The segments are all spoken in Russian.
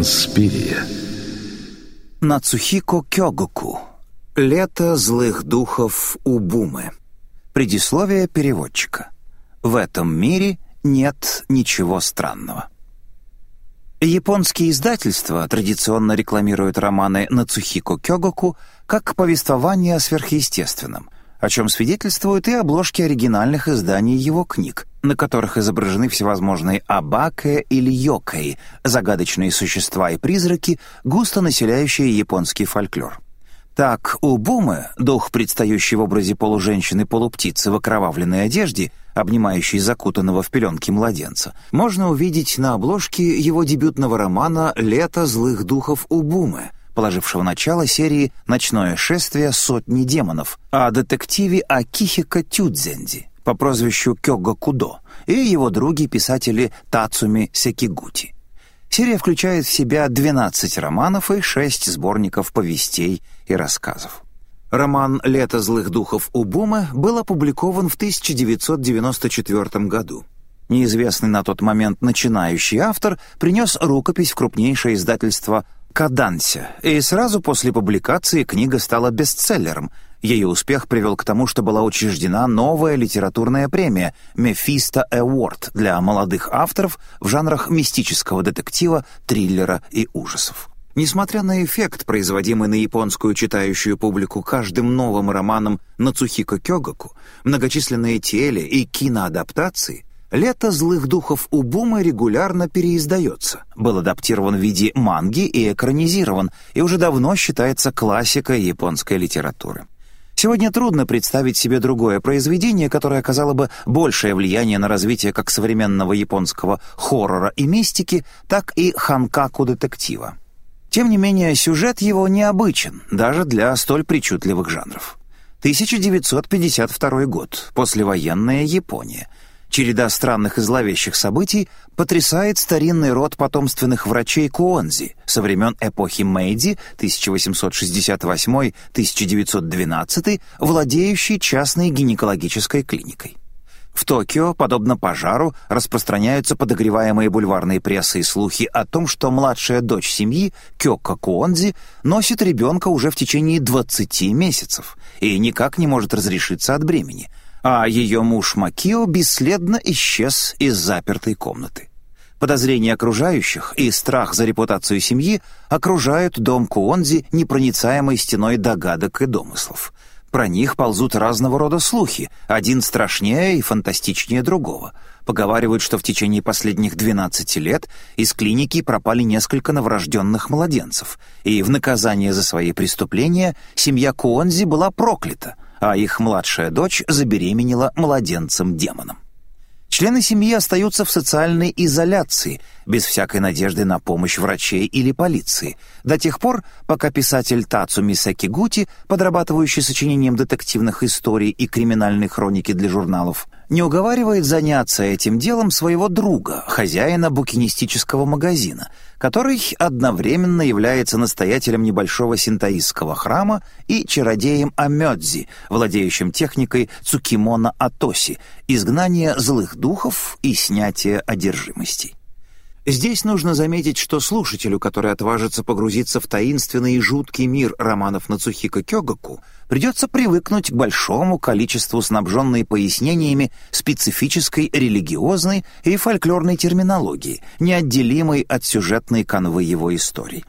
Конспирия. Нацухико Кёгоку. Лето злых духов Убумы. Предисловие переводчика. В этом мире нет ничего странного. Японские издательства традиционно рекламируют романы Нацухико Кёгоку как повествование о сверхъестественном, о чем свидетельствуют и обложки оригинальных изданий его книг, на которых изображены всевозможные абаке или йокай, загадочные существа и призраки, густо населяющие японский фольклор. Так, у Бумы, дух, предстающий в образе полуженщины-полуптицы в окровавленной одежде, обнимающей закутанного в пеленки младенца, можно увидеть на обложке его дебютного романа «Лето злых духов у Бумы», положившего начало серии «Ночное шествие сотни демонов», о детективе Акихика Тюдзенди по прозвищу Кёга Кудо и его други-писатели Тацуми Секигути. Серия включает в себя 12 романов и 6 сборников повестей и рассказов. Роман «Лето злых духов Убума» был опубликован в 1994 году. Неизвестный на тот момент начинающий автор принес рукопись в крупнейшее издательство «Каданся», и сразу после публикации книга стала бестселлером — ее успех привел к тому, что была учреждена новая литературная премия «Мефисто Эворд» для молодых авторов в жанрах мистического детектива, триллера и ужасов. Несмотря на эффект, производимый на японскую читающую публику каждым новым романом Нацухико Кёгаку, многочисленные теле- и киноадаптации, «Лето злых духов Убума» регулярно переиздается, был адаптирован в виде манги и экранизирован, и уже давно считается классикой японской литературы. Сегодня трудно представить себе другое произведение, которое оказало бы большее влияние на развитие как современного японского хоррора и мистики, так и ханкаку-детектива. Тем не менее, сюжет его необычен, даже для столь причудливых жанров. 1952 год, послевоенная Япония — Череда странных и зловещих событий потрясает старинный род потомственных врачей Куонзи со времен эпохи Мэйдзи 1868-1912, владеющий частной гинекологической клиникой. В Токио, подобно пожару, распространяются подогреваемые бульварные прессы и слухи о том, что младшая дочь семьи, Кёка Куонзи, носит ребенка уже в течение 20 месяцев и никак не может разрешиться от бремени – а ее муж Макио бесследно исчез из запертой комнаты. Подозрения окружающих и страх за репутацию семьи окружают дом Куонзи непроницаемой стеной догадок и домыслов. Про них ползут разного рода слухи, один страшнее и фантастичнее другого. Поговаривают, что в течение последних 12 лет из клиники пропали несколько новорожденных младенцев, и в наказание за свои преступления семья Куонзи была проклята — а их младшая дочь забеременела младенцем-демоном. Члены семьи остаются в социальной изоляции, без всякой надежды на помощь врачей или полиции, до тех пор, пока писатель Тацуми Сакигути, подрабатывающий сочинением детективных историй и криминальной хроники для журналов, не уговаривает заняться этим делом своего друга, хозяина букинистического магазина, который одновременно является настоятелем небольшого синтоистского храма и чародеем Амёдзи, владеющим техникой Цукимона Атоси, изгнания злых духов и снятия одержимостей. Здесь нужно заметить, что слушателю, который отважится погрузиться в таинственный и жуткий мир романов Нацухико Кёгаку, придется привыкнуть к большому количеству снабженной пояснениями специфической религиозной и фольклорной терминологии, неотделимой от сюжетной канвы его историй.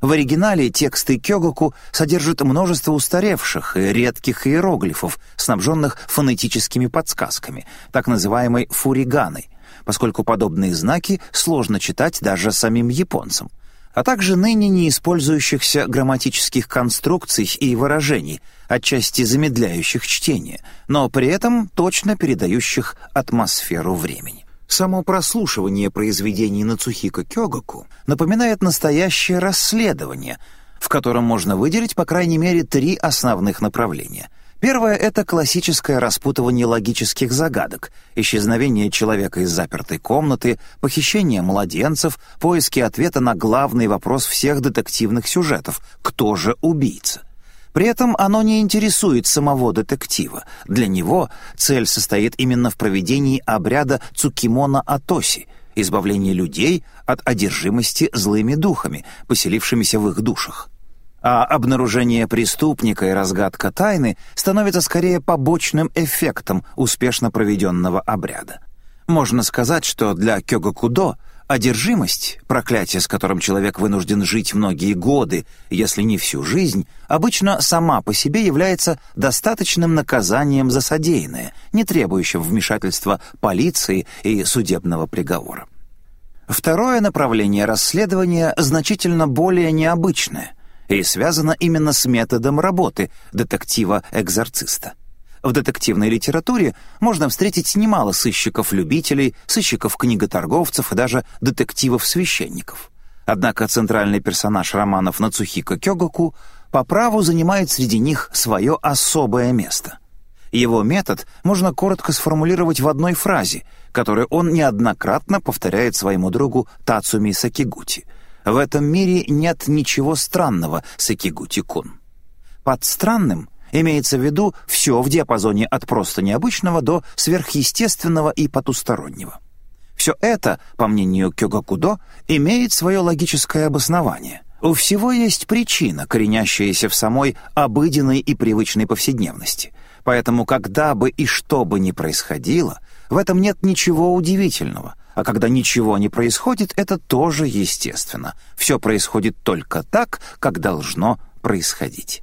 В оригинале тексты Кёгаку содержат множество устаревших и редких иероглифов, снабженных фонетическими подсказками, так называемой фуриганой, поскольку подобные знаки сложно читать даже самим японцам, а также ныне не использующихся грамматических конструкций и выражений, отчасти замедляющих чтение, но при этом точно передающих атмосферу времени. Само прослушивание произведений Нацухико Кёгаку напоминает настоящее расследование, в котором можно выделить по крайней мере три основных направления — Первое — это классическое распутывание логических загадок, исчезновение человека из запертой комнаты, похищение младенцев, поиски ответа на главный вопрос всех детективных сюжетов — кто же убийца? При этом оно не интересует самого детектива. Для него цель состоит именно в проведении обряда Цукимона Атоси, избавление людей от одержимости злыми духами, поселившимися в их душах. А обнаружение преступника и разгадка тайны становятся скорее побочным эффектом успешно проведенного обряда. Можно сказать, что для Кёгакудо одержимость, проклятие, с которым человек вынужден жить многие годы, если не всю жизнь, обычно сама по себе является достаточным наказанием за содеянное, не требующим вмешательства полиции и судебного приговора. Второе направление расследования значительно более необычное и связано именно с методом работы детектива-экзорциста — в детективной литературе можно встретить немало сыщиков-любителей, сыщиков-книготорговцев и даже детективов-священников. Однако центральный персонаж романов Нацухико Кёгаку по праву занимает среди них свое особое место. Его метод можно коротко сформулировать в одной фразе, которую он неоднократно повторяет своему другу Тацуми Сакигути. «В этом мире нет ничего странного, Сакигути-кун». Под странным Имеется в виду все в диапазоне от просто необычного до сверхъестественного и потустороннего. Все это, по мнению Кёгакудо, имеет свое логическое обоснование. У всего есть причина, коренящаяся в самой обыденной и привычной повседневности. Поэтому, когда бы и что бы ни происходило, в этом нет ничего удивительного. А когда ничего не происходит, это тоже естественно. Все происходит только так, как должно происходить.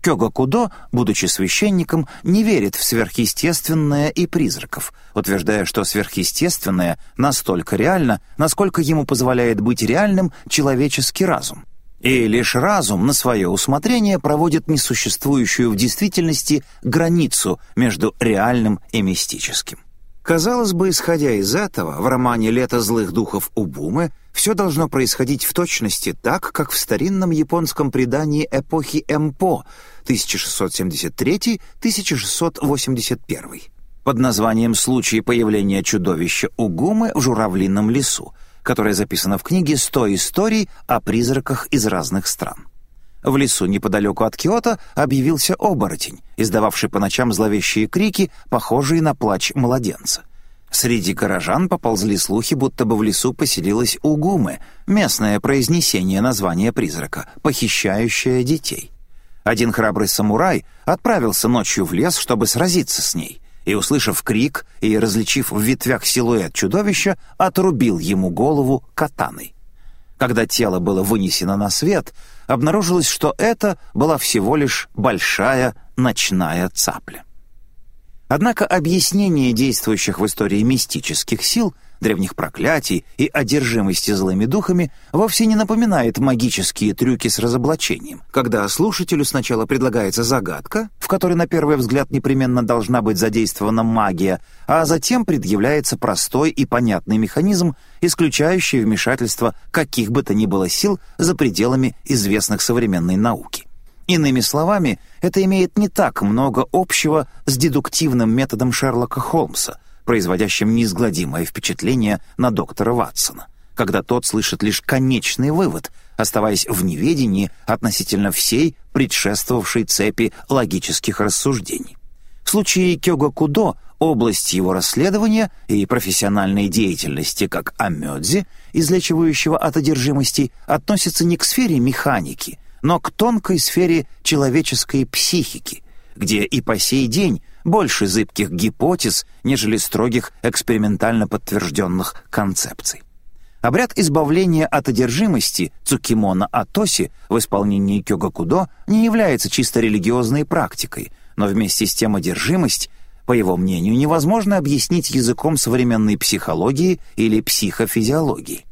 Кёга Кудо, будучи священником, не верит в сверхъестественное и призраков, утверждая, что сверхъестественное настолько реально, насколько ему позволяет быть реальным человеческий разум. И лишь разум на свое усмотрение проводит несуществующую в действительности границу между реальным и мистическим. Казалось бы, исходя из этого, в романе «Лето злых духов Убумы» все должно происходить в точности так, как в старинном японском предании эпохи Эмпо 1673-1681 под названием «Случай появления чудовища Угумы в журавлином лесу», которое записано в книге «100 историй о призраках из разных стран». В лесу неподалеку от Киото объявился оборотень, издававший по ночам зловещие крики, похожие на плач младенца. Среди горожан поползли слухи, будто бы в лесу поселилась Угумы, местное произнесение названия призрака, похищающее детей. Один храбрый самурай отправился ночью в лес, чтобы сразиться с ней, и, услышав крик и различив в ветвях силуэт чудовища, отрубил ему голову катаной. Когда тело было вынесено на свет, обнаружилось, что это была всего лишь большая ночная цапля. Однако объяснение действующих в истории мистических сил древних проклятий и одержимости злыми духами вовсе не напоминает магические трюки с разоблачением, когда слушателю сначала предлагается загадка, в которой на первый взгляд непременно должна быть задействована магия, а затем предъявляется простой и понятный механизм, исключающий вмешательство каких бы то ни было сил за пределами известных современной науки. Иными словами, это имеет не так много общего с дедуктивным методом Шерлока Холмса — производящим неизгладимое впечатление на доктора Ватсона, когда тот слышит лишь конечный вывод, оставаясь в неведении относительно всей предшествовавшей цепи логических рассуждений. В случае Кёга Кудо область его расследования и профессиональной деятельности как амёдзи, излечивающего от одержимости, относится не к сфере механики, но к тонкой сфере человеческой психики, где и по сей день больше зыбких гипотез, нежели строгих экспериментально подтвержденных концепций. Обряд избавления от одержимости Цукимона Атоси в исполнении Кёгакудо не является чисто религиозной практикой, но вместе с тем одержимость, по его мнению, невозможно объяснить языком современной психологии или психофизиологии.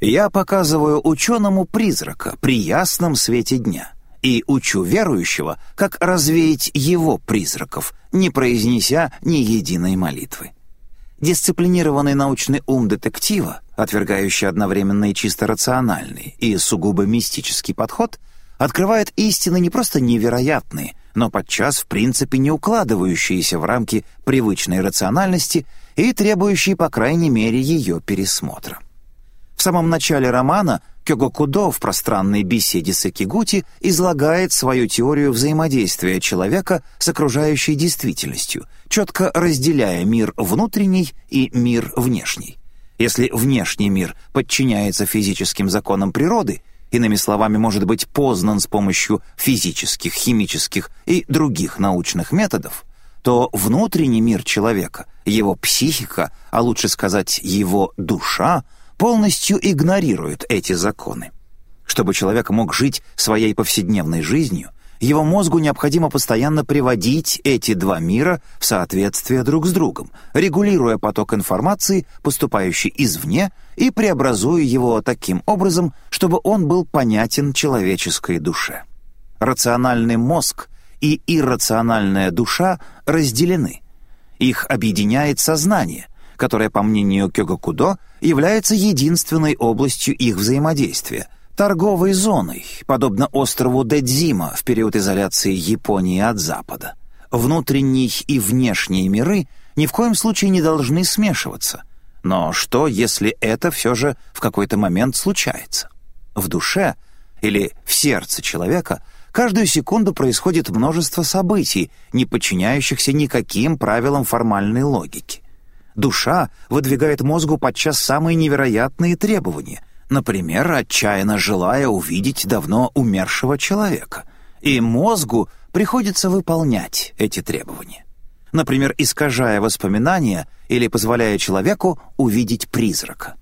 Я показываю ученому призрака при ясном свете дня — и учу верующего, как развеять его призраков, не произнеся ни единой молитвы. Дисциплинированный научный ум детектива, отвергающий одновременно и чисто рациональный и сугубо мистический подход, открывает истины не просто невероятные, но подчас в принципе не укладывающиеся в рамки привычной рациональности и требующие, по крайней мере, ее пересмотра. В самом начале романа Кёгокудо в пространной беседе с Экигути излагает свою теорию взаимодействия человека с окружающей действительностью, четко разделяя мир внутренний и мир внешний. Если внешний мир подчиняется физическим законам природы, иными словами, может быть познан с помощью физических, химических и других научных методов, то внутренний мир человека, его психика, а лучше сказать, его душа, полностью игнорирует эти законы. Чтобы человек мог жить своей повседневной жизнью, его мозгу необходимо постоянно приводить эти два мира в соответствие друг с другом, регулируя поток информации, поступающий извне, и преобразуя его таким образом, чтобы он был понятен человеческой душе. Рациональный мозг и иррациональная душа разделены. Их объединяет сознание, которое, по мнению Кёгакудо, является единственной областью их взаимодействия — торговой зоной, подобно острову Дэдзима в период изоляции Японии от Запада. Внутренний и внешние миры ни в коем случае не должны смешиваться. Но что, если это все же в какой-то момент случается? В душе или в сердце человека каждую секунду происходит множество событий, не подчиняющихся никаким правилам формальной логики. Душа выдвигает мозгу подчас самые невероятные требования — например, отчаянно желая увидеть давно умершего человека, и мозгу приходится выполнять эти требования. Например, искажая воспоминания или позволяя человеку увидеть призрака.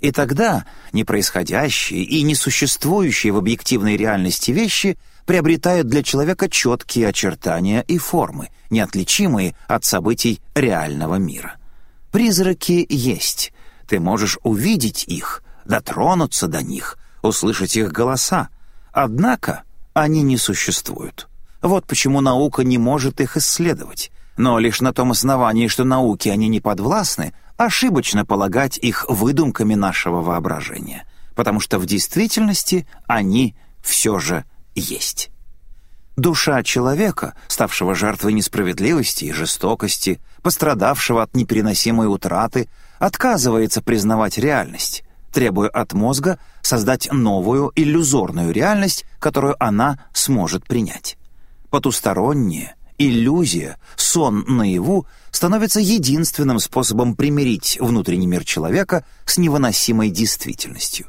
И тогда непроисходящие и несуществующие в объективной реальности вещи приобретают для человека четкие очертания и формы, неотличимые от событий реального мира. Призраки есть, ты можешь увидеть их, дотронуться до них, услышать их голоса. Однако они не существуют. Вот почему наука не может их исследовать. Но лишь на том основании, что науке они не подвластны, ошибочно полагать их выдумками нашего воображения, потому что в действительности они все же есть. Душа человека, ставшего жертвой несправедливости и жестокости, пострадавшего от непереносимой утраты, отказывается признавать реальность, требуя от мозга создать новую иллюзорную реальность, которую она сможет принять. Потусторонняя, иллюзия, сон наяву становится единственным способом примирить внутренний мир человека с невыносимой действительностью.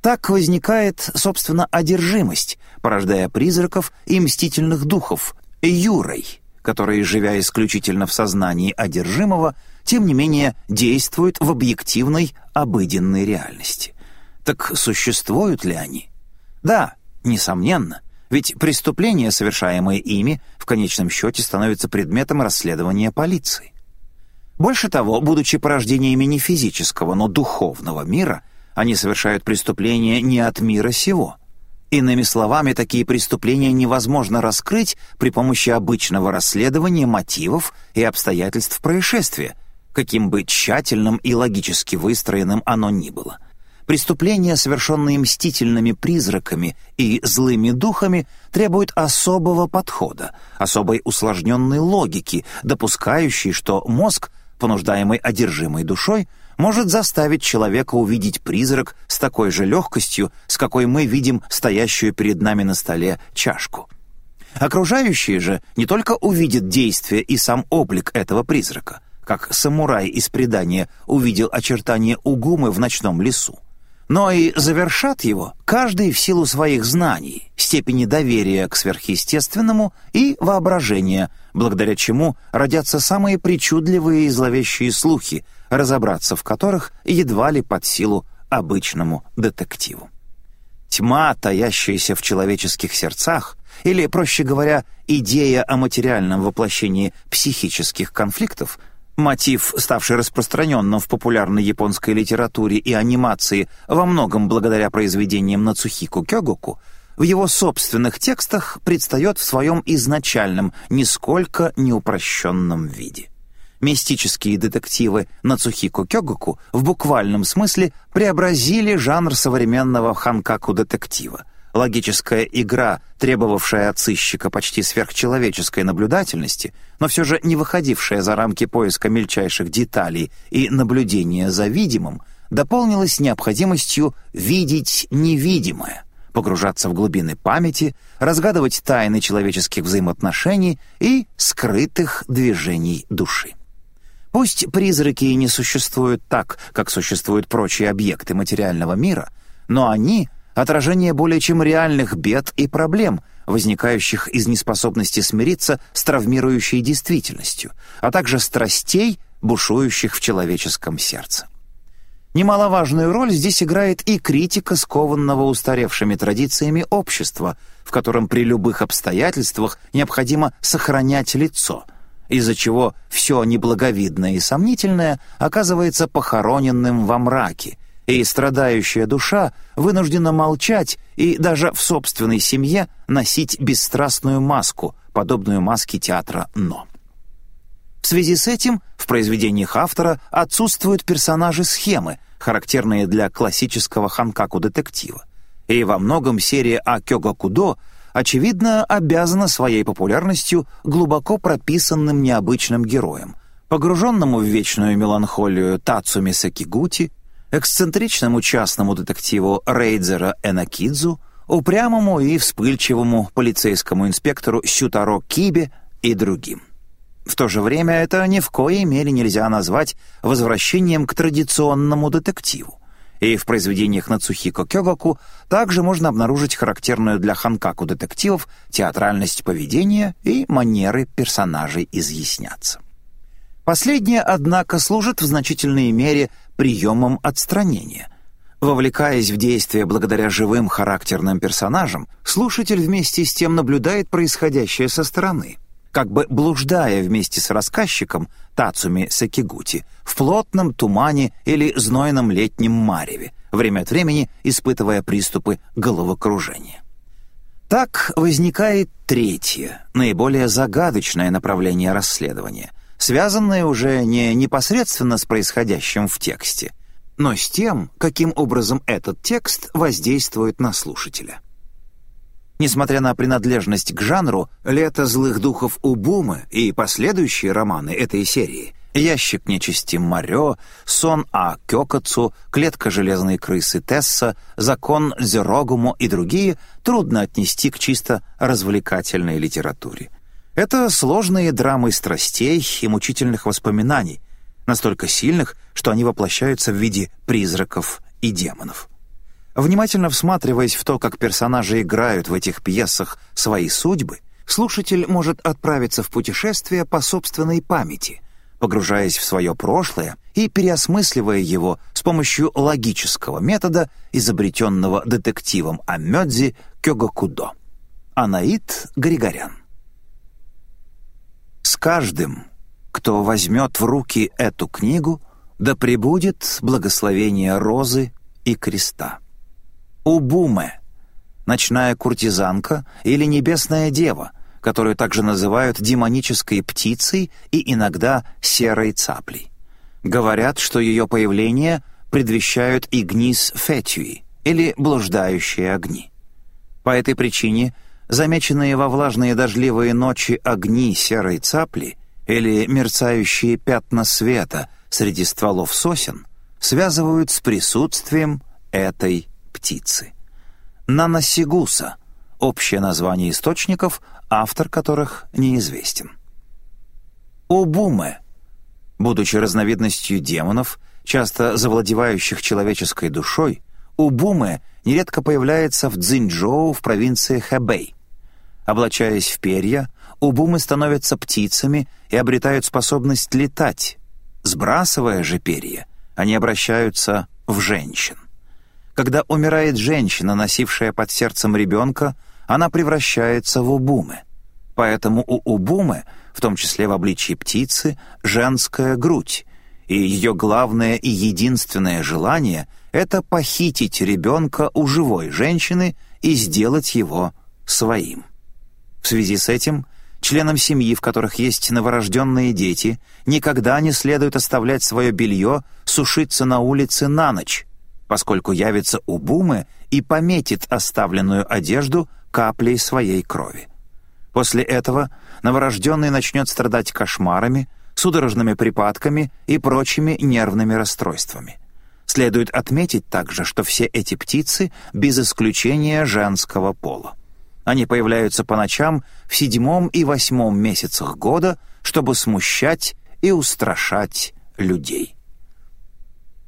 Так возникает, собственно, одержимость, порождая призраков и мстительных духов, юрой, которые, живя исключительно в сознании одержимого, тем не менее действуют в объективной, обыденной реальности. Так существуют ли они? Да, несомненно, ведь преступления, совершаемые ими, в конечном счете становятся предметом расследования полиции. Больше того, будучи порождениями не физического, но духовного мира, они совершают преступления не от мира сего. Иными словами, такие преступления невозможно раскрыть при помощи обычного расследования мотивов и обстоятельств происшествия – каким бы тщательным и логически выстроенным оно ни было. Преступления, совершенные мстительными призраками и злыми духами, требуют особого подхода, особой усложненной логики, допускающей, что мозг, понуждаемый одержимой душой, может заставить человека увидеть призрак с такой же легкостью, с какой мы видим стоящую перед нами на столе чашку. Окружающие же не только увидят действие и сам облик этого призрака, как самурай из предания увидел очертания угумы в ночном лесу. Но и завершат его каждый в силу своих знаний, степени доверия к сверхъестественному и воображения, благодаря чему родятся самые причудливые и зловещие слухи, разобраться в которых едва ли под силу обычному детективу. Тьма, таящаяся в человеческих сердцах, или, проще говоря, идея о материальном воплощении психических конфликтов, Мотив, ставший распространенным в популярной японской литературе и анимации во многом благодаря произведениям Нацухику Кёгоку, в его собственных текстах предстает в своем изначальном, нисколько неупрощенном виде. Мистические детективы Нацухико Кёгоку в буквальном смысле преобразили жанр современного ханкаку-детектива — Логическая игра, требовавшая от сыщика почти сверхчеловеческой наблюдательности, но все же не выходившая за рамки поиска мельчайших деталей и наблюдения за видимым, дополнилась необходимостью видеть невидимое, погружаться в глубины памяти, разгадывать тайны человеческих взаимоотношений и скрытых движений души. Пусть призраки и не существуют так, как существуют прочие объекты материального мира, но они — отражение более чем реальных бед и проблем, возникающих из неспособности смириться с травмирующей действительностью, а также страстей, бушующих в человеческом сердце. Немаловажную роль здесь играет и критика скованного устаревшими традициями общества, в котором при любых обстоятельствах необходимо сохранять лицо, из-за чего все неблаговидное и сомнительное оказывается похороненным во мраке, и страдающая душа вынуждена молчать и даже в собственной семье носить бесстрастную маску, подобную маске театра «Но». В связи с этим в произведениях автора отсутствуют персонажи-схемы, характерные для классического ханкаку-детектива. И во многом серия Акёга Кудо, очевидно, обязана своей популярностью глубоко прописанным необычным героем, погруженному в вечную меланхолию Тацуми Сакигути, эксцентричному частному детективу Рейдзера Энакидзу, упрямому и вспыльчивому полицейскому инспектору Сютаро Кибе и другим. В то же время это ни в коей мере нельзя назвать возвращением к традиционному детективу. И в произведениях Нацухико Кёгаку также можно обнаружить характерную для ханкаку детективов театральность поведения и манеры персонажей изъясняться. Последнее, однако, служит в значительной мере приемом отстранения. Вовлекаясь в действие благодаря живым характерным персонажам, слушатель вместе с тем наблюдает происходящее со стороны — как бы блуждая вместе с рассказчиком Тацуми Сакигути в плотном тумане или знойном летнем мареве, время от времени испытывая приступы головокружения. Так возникает третье, наиболее загадочное направление расследования, связанное уже не непосредственно с происходящим в тексте, но с тем, каким образом этот текст воздействует на слушателя. Несмотря на принадлежность к жанру, «Лето злых духов Убумы» и последующие романы этой серии «Ящик нечисти Марё», «Сон А Кёкацу», «Клетка железной крысы Тесса», «Закон Зерогуму» и другие трудно отнести к чисто развлекательной литературе. Это сложные драмы страстей и мучительных воспоминаний, настолько сильных, что они воплощаются в виде призраков и демонов. Внимательно всматриваясь в то, как персонажи играют в этих пьесах свои судьбы, слушатель может отправиться в путешествие по собственной памяти, погружаясь в свое прошлое и переосмысливая его с помощью логического метода, изобретенного детективом Амёдзи Кёгакудо. Анаит Григорян С каждым, кто возьмет в руки эту книгу, да пребудет благословение розы и креста. Убуме, ночная куртизанка или небесная дева, которую также называют демонической птицей и иногда серой цаплей. Говорят, что ее появление предвещают игнис фетюи, или блуждающие огни. По этой причине замеченные во влажные дождливые ночи огни серой цапли или мерцающие пятна света среди стволов сосен связывают с присутствием этой птицы. Наносигуса — общее название источников, автор которых неизвестен. Убуме, будучи разновидностью демонов, часто завладевающих человеческой душой, Убуме нередко появляется в Цзиньчжоу в провинции Хэбэй. Облачаясь в перья, Убумы становятся птицами и обретают способность летать. Сбрасывая же перья, они обращаются в женщин. Когда умирает женщина, носившая под сердцем ребенка, она превращается в убумы. Поэтому у убумы, в том числе в обличии птицы, женская грудь, и ее главное и единственное желание — это похитить ребенка у живой женщины и сделать его своим. В связи с этим членам семьи, в которых есть новорожденные дети, никогда не следует оставлять свое белье сушиться на улице на ночь, поскольку явится у Бумы и пометит оставленную одежду каплей своей крови. После этого новорожденный начнет страдать кошмарами, судорожными припадками и прочими нервными расстройствами. Следует отметить также, что все эти птицы без исключения женского пола. Они появляются по ночам в седьмом и восьмом месяцах года, чтобы смущать и устрашать людей.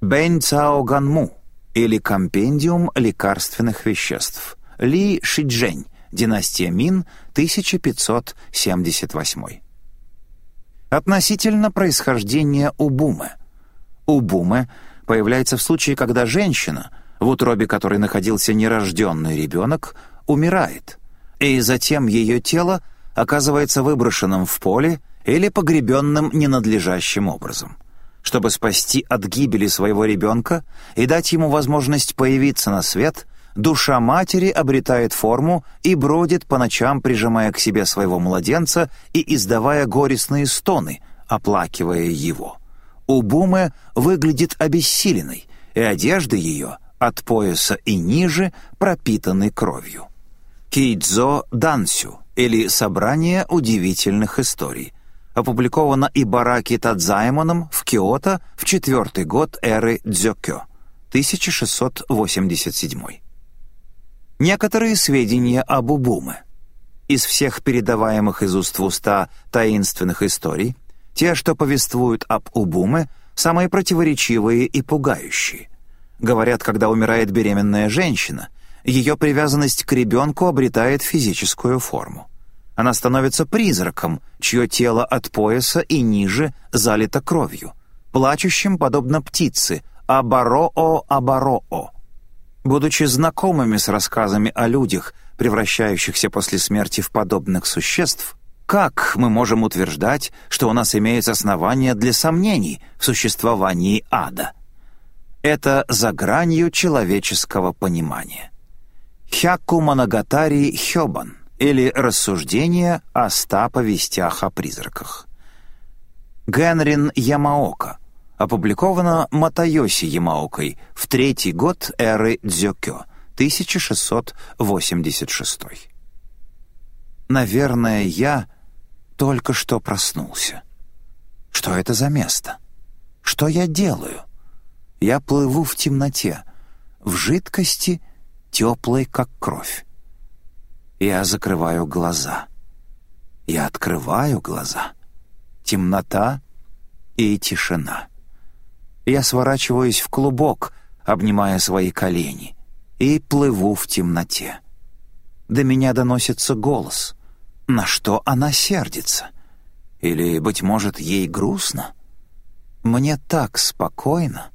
Бэнь Цао Ганму или Компендиум лекарственных веществ. Ли Шиджень, династия Мин, 1578. Относительно происхождения убумы. Убумы появляется в случае, когда женщина, в утробе которой находился нерожденный ребенок, умирает, и затем ее тело оказывается выброшенным в поле или погребенным ненадлежащим образом. Чтобы спасти от гибели своего ребенка и дать ему возможность появиться на свет, душа матери обретает форму и бродит по ночам, прижимая к себе своего младенца и издавая горестные стоны, оплакивая его. Убуме выглядит обессиленной, и одежда ее от пояса и ниже пропитаны кровью. Кейдзо Дансю или «Собрание удивительных историй», опубликовано Ибараки Тадзаймоном в Киото в четвертый год эры Дзёкё, 1687. Некоторые сведения об Убуме. Из всех передаваемых из уст в уста таинственных историй, те, что повествуют об Убуме, самые противоречивые и пугающие. Говорят, когда умирает беременная женщина, ее привязанность к ребенку обретает физическую форму. Она становится призраком, чье тело от пояса и ниже залито кровью, плачущим, подобно птице, «Абаро-о, абаро-о». Будучи знакомыми с рассказами о людях, превращающихся после смерти в подобных существ, как мы можем утверждать, что у нас имеется основания для сомнений в существовании ада? Это за гранью человеческого понимания. Хякку Манагатари Хёбан или «Рассуждения о ста повестях о призраках». Генрин Ямаока. Опубликовано Матайоси Ямаокой в третий год эры Дзёкё, 1686. Наверное, я только что проснулся. Что это за место? Что я делаю? Я плыву в темноте, в жидкости, теплой, как кровь. Я закрываю глаза. Я открываю глаза. Темнота и тишина. Я сворачиваюсь в клубок, обнимая свои колени, и плыву в темноте. До меня доносится голос. На что она сердится? Или, быть может, ей грустно? Мне так спокойно.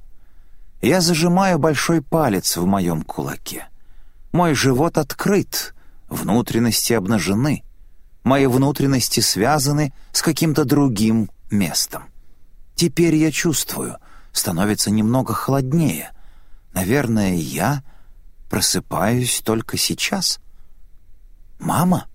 Я зажимаю большой палец в моем кулаке. Мой живот открыт, внутренности обнажены. Мои внутренности связаны с каким-то другим местом. Теперь я чувствую, становится немного холоднее. Наверное, я просыпаюсь только сейчас. Мама?